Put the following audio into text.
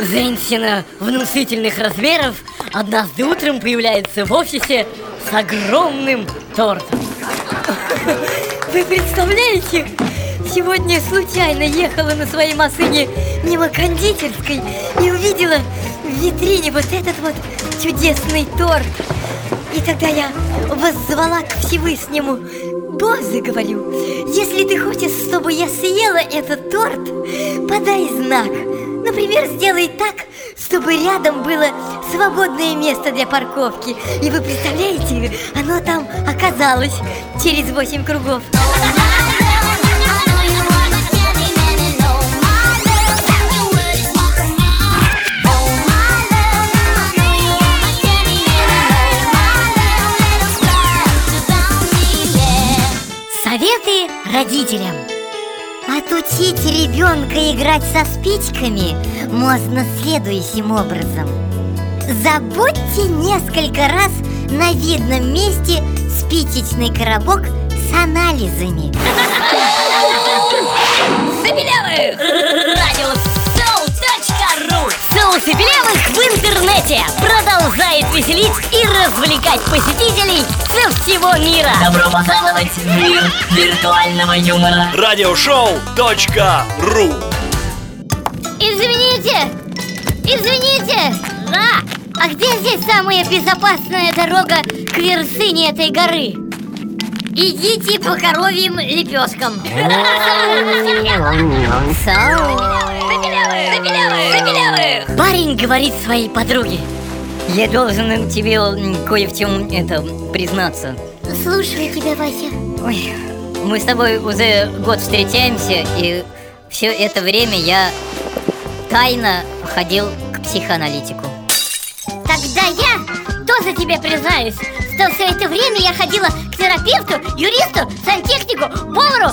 Женщина внушительных размеров однажды утром появляется в офисе с огромным тортом. Вы представляете? Сегодня случайно ехала на своей машине мимо кондитерской и увидела в витрине вот этот вот чудесный торт. И тогда я воззвала к Всевышнему. Боже, говорю, если ты хочешь, чтобы я съела этот торт, подай знак. Например, сделай так, чтобы рядом было свободное место для парковки. И вы представляете, оно там оказалось через восемь кругов родителям. Отучить ребенка играть со спичками можно следующим образом. Забудьте несколько раз на видном месте спичечный коробок с анализами. Забелявых! Радиосоу.ру Соусы белявых в интернете продолжает веселить и развлекать посетителей со всего мира Добро пожаловать в мир виртуального юмора Радиошоу.ру Извините! Извините! Да! А где здесь самая безопасная дорога к вершине этой горы? Идите по коровьим лепешкам Парень говорит своей подруге Я должен тебе кое в чем это признаться. Слушаю тебя, Вася. Ой, мы с тобой уже год встречаемся И все это время я тайно ходил к психоаналитику. Тогда я тоже тебе признаюсь Что все это время я ходила к терапевту, юристу, сантехнику, повару